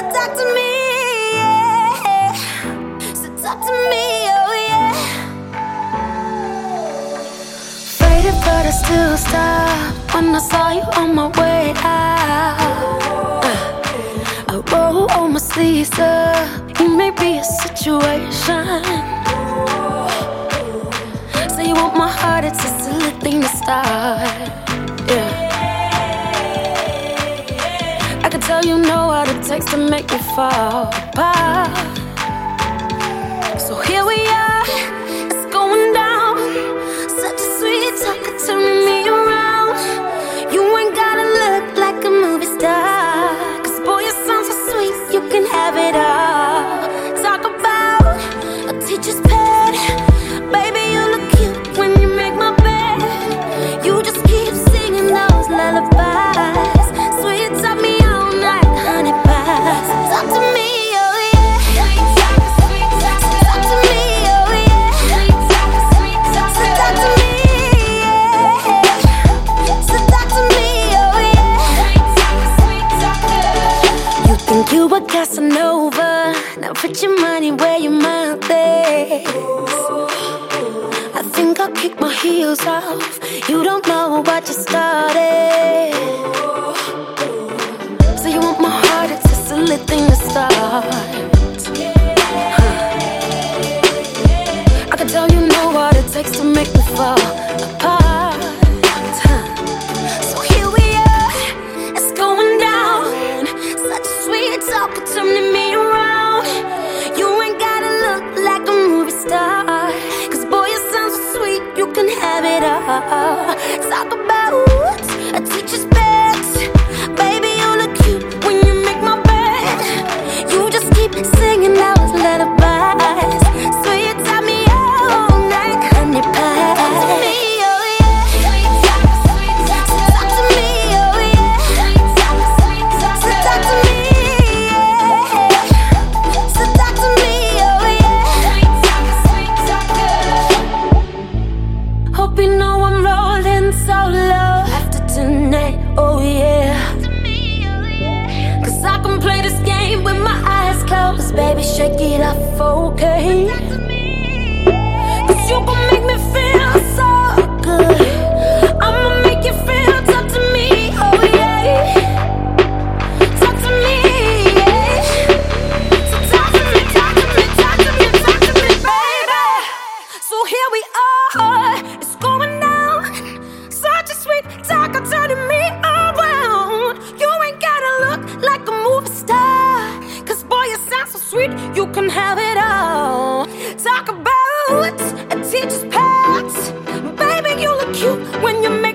talk to me, yeah. So talk to me, oh yeah. Faded, but I still when I saw you on my way out. I my sleeves up. You a situation. You want my heart, it's a silly thing to start. Yeah. I can tell you know it takes to make you fall apart. A Casanova? Now put your money where your mouth is. I think I'll kick my heels off. You don't know what you started. Turning me around. You ain't gotta look like a movie boy, so sweet, you can have it all. Talk about oh yeah. Cause I can play this game with my eyes closed, baby, shake it off, okay? Cause you can make me feel so good. I'ma make you feel, talk to me, oh yeah. Talk to me, yeah. So talk to me, talk to me, talk to me, talk to me, baby. So here we are, it's going down. Such a sweet time. sweet, you can have it all. Talk about a teacher's pet. Baby, you look cute when you make